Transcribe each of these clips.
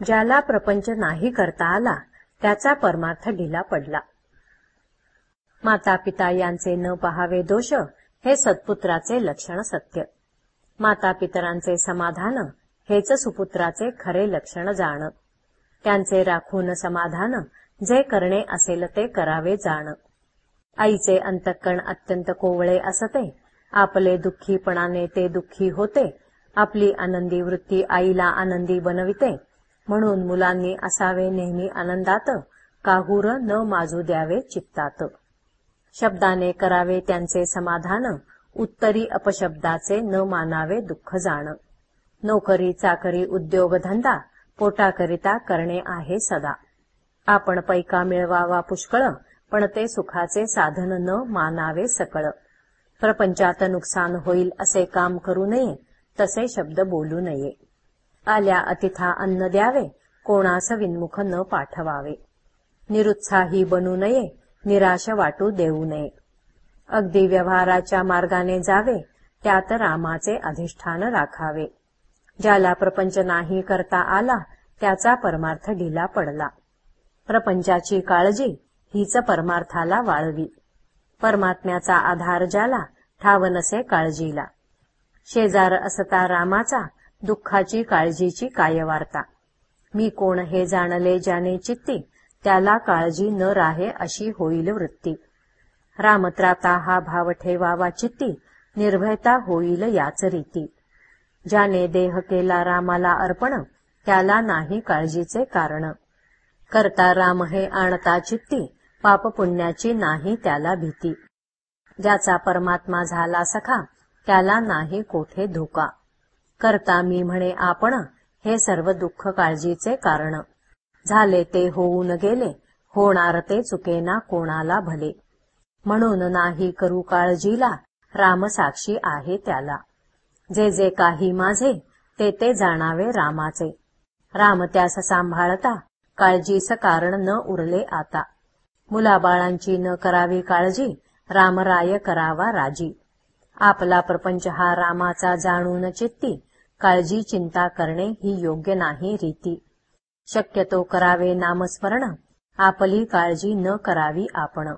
ज्याला प्रपंच नाही करता आला त्याचा परमार्थ ढिला पडला. माता पिता यांचे न पहावे दोष हे सत्पुत्राचे लक्षण सत्य. माता पितरांचे समाधान हेच सुपुत्राचे खरे लक्षण जाण. त्यांचे राखून समाधान जे करणे असेल ते करावे जाण. आईचे अंतकण अत्यंत कोवळे असते आपले दुःखीपणाने ते दुःखी होते आपली आनंदी वृत्ती आईला आनंदी बनविते म्हणून मुलांनी असावे नेहमी आनंदात काहूर न माजू द्यावे चित्तात. शब्दाने करावे त्यांचे समाधान उत्तरी अपशब्दाचे न मानावे दुःख जाण. नोकरी चाकरी उद्योगधंदा पोटाकरिता करणे आहे सदा. आपण पैका मिळवावा पुष्कळ पण ते सुखाचे साधन न मानावे सकळ. प्रपंचात नुकसान होईल असे काम करू नये तसे शब्द बोलू नये. आल्या अतिथा अन्न द्यावे कोणास विन्मुख न पाठवावे. निरुत्साही बनू नये निराश वाटू देऊ नये. अगदी व्यवहाराच्या मार्गाने जावे त्यात रामाचे अधिष्ठान राखावे. ज्याला प्रपंच नाही करता आला त्याचा परमार्थ ढिला पडला. प्रपंचाची काळजी हीच परमार्थाला वाळवी. परमात्म्याचा आधार ज्याला ठाव नसे काळजीला. शेजार असता रामाचा दुःखाची काळजीची काय वार्ता मी कोण हे जाणले ज्याने चित्ती त्याला काळजी न राहे अशी होईल वृत्ती. रामत्राता हा भाव ठेवावा चित्ती निर्भयता होईल याच रीती. ज्याने देह केला रामाला अर्पण त्याला नाही काळजीचे कारण. करता राम हे आणता चित्ती पाप पुण्याची नाही त्याला भीती. ज्याचा परमात्मा झाला सखा त्याला नाही कोठे धोका. करता मी म्हणे आपण हे सर्व दुःख काळजीचे कारण. झाले ते होऊन गेले होणार ते चुकेना कोणाला भले. म्हणून नाही करू काळजीला राम साक्षी आहे त्याला. जे जे काही माझे ते ते जाणावे रामाचे. राम त्यास सांभाळता काळजीस कारण न उरले आता. मुलाबाळांची न करावी काळजी रामराय करावा राजी. आपला प्रपंच हा रामाचा जाणून चित्ती काळजी चिंता करणे ही योग्य नाही रीती. शक्यतो करावे नामस्मरण आपली काळजी न करावी आपण.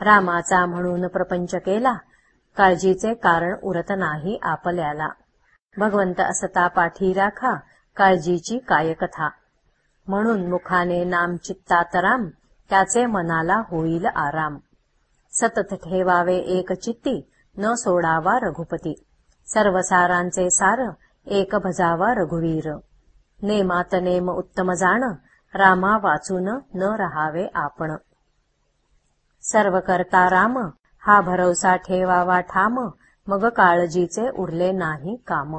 रामाचा म्हणून प्रपंच केला काळजीचे कारण उरत नाही आपल्याला. भगवंत असता पाठी राखा काळजीची कायकथा. म्हणून मुखाने नाम चित्तात राम त्याचे मनाला होईल आराम. सतत ठेवावे एक चित्ती न सोडावा रघुपती. सर्वसारांचे सार एक भजावा रघुवीर नेमात नेम उत्तम जाण रामा वाचून न रहावे आपण. सर्व करता राम हा भरवसा ठेवावा ठाम मग काळजीचे उरले नाही काम.